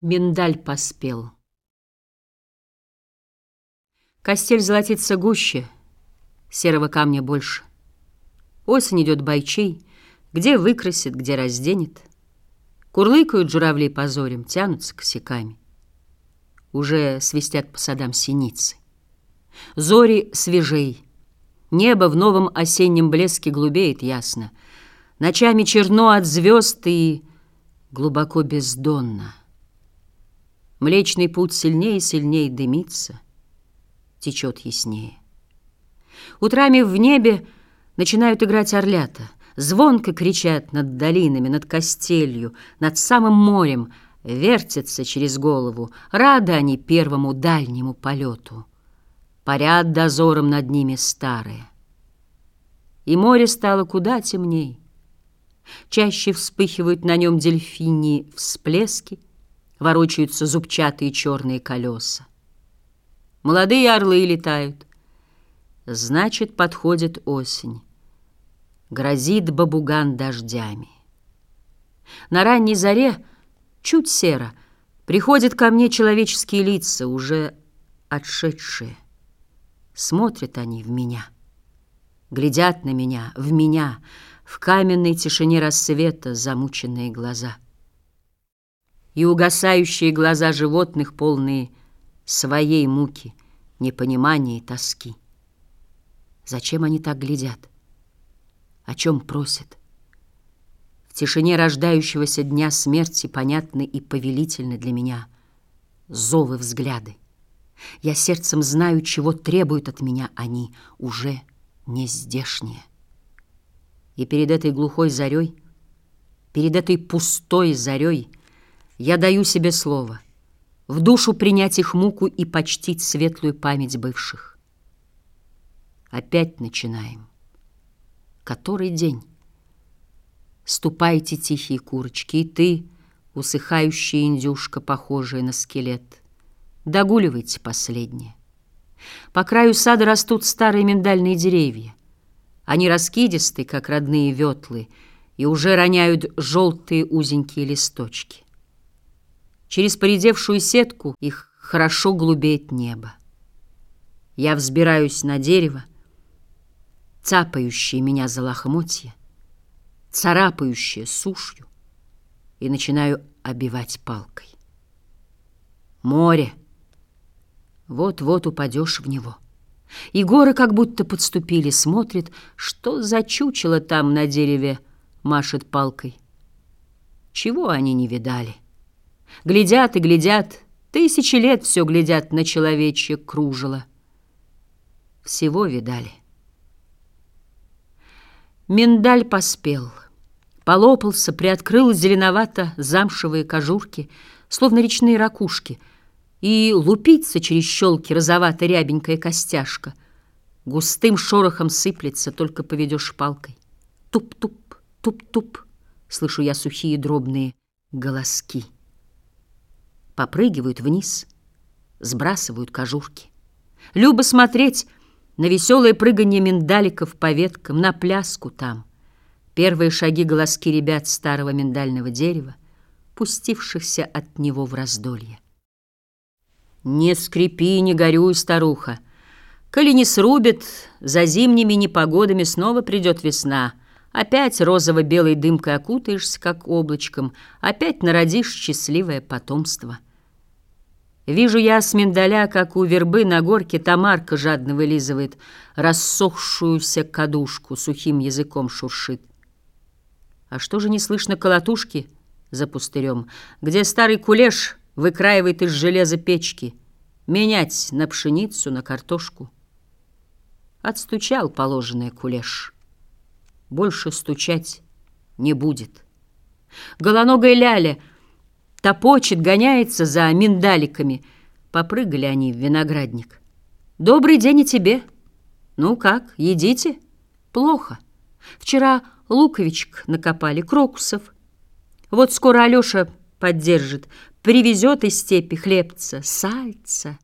Миндаль поспел. Костель золотится гуще, серого камня больше. Осень идет бойчей, где выкрасит, где разденет. Курлыкают журавли позорем, тянутся косяками. Уже свистят по садам синицы. Зори свежей, небо в новом осеннем блеске глубеет ясно. Ночами черно от звезд и глубоко бездонно. Млечный путь сильнее и сильнее дымится, течет яснее. Утрами в небе начинают играть орлята, звонко кричат над долинами, над костелью, над самым морем, вертятся через голову, рады они первому дальнему полету. Парят дозором над ними старые. И море стало куда темней. Чаще вспыхивают на нем дельфини всплески, ворочаются зубчатые черные колеса. Молодые орлы летают. Значит, подходит осень. Грозит бабуган дождями. На ранней заре, чуть серо, приходят ко мне человеческие лица, уже отшедшие. Смотрят они в меня, глядят на меня, в меня, в каменной тишине рассвета замученные глаза — и угасающие глаза животных, полные своей муки, непонимания и тоски. Зачем они так глядят? О чем просят? В тишине рождающегося дня смерти понятны и повелительны для меня зовы взгляды. Я сердцем знаю, чего требуют от меня они, уже не здешние. И перед этой глухой зарей, перед этой пустой зарей я даю себе слово в душу принять их муку и почтить светлую память бывших. Опять начинаем. Который день? Ступайте, тихие курочки, и ты, усыхающая индюшка, похожая на скелет, догуливайте последнее. По краю сада растут старые миндальные деревья. Они раскидисты, как родные ветлы, и уже роняют желтые узенькие листочки. Через поредевшую сетку их хорошо глубеет небо. Я взбираюсь на дерево, цапающее меня за лохмотья, царапающее сушью, и начинаю обивать палкой. Море. Вот-вот упадешь в него. И горы как будто подступили, смотрит, что за чучело там на дереве машет палкой. Чего они не видали? Глядят и глядят, тысячи лет все глядят на человечье кружело. Всего видали. Миндаль поспел, полопался, приоткрыл зеленовато замшевые кожурки, словно речные ракушки, и лупится через щелки розовато-рябенькая костяшка. Густым шорохом сыплется, только поведешь палкой. Туп-туп, туп-туп, слышу я сухие дробные голоски попрыгивают вниз, сбрасывают кожурки. Любо смотреть на веселое прыганье миндаликов по веткам, на пляску там. Первые шаги голоски ребят старого миндального дерева, пустившихся от него в раздолье. Не скрипи, не горюй, старуха. Коли не срубит, за зимними непогодами снова придет весна. Опять розово-белой дымкой окутаешься, как облачком, опять народишь счастливое потомство. Вижу я с миндаля, как у вербы на горке Тамарка жадно вылизывает рассохшуюся кадушку, сухим языком шуршит. А что же не слышно колотушки за пустырем, где старый кулеш выкраивает из железа печки, менять на пшеницу, на картошку? Отстучал положенное кулеш. Больше стучать не будет. Голоногая ляля — Топочет, гоняется за миндаликами. Попрыгали они в виноградник. «Добрый день и тебе!» «Ну как, едите?» «Плохо. Вчера луковичек накопали, крокусов. Вот скоро Алеша поддержит, привезет из степи хлебца, сальца».